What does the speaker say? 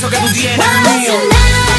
down. Que tú tienes.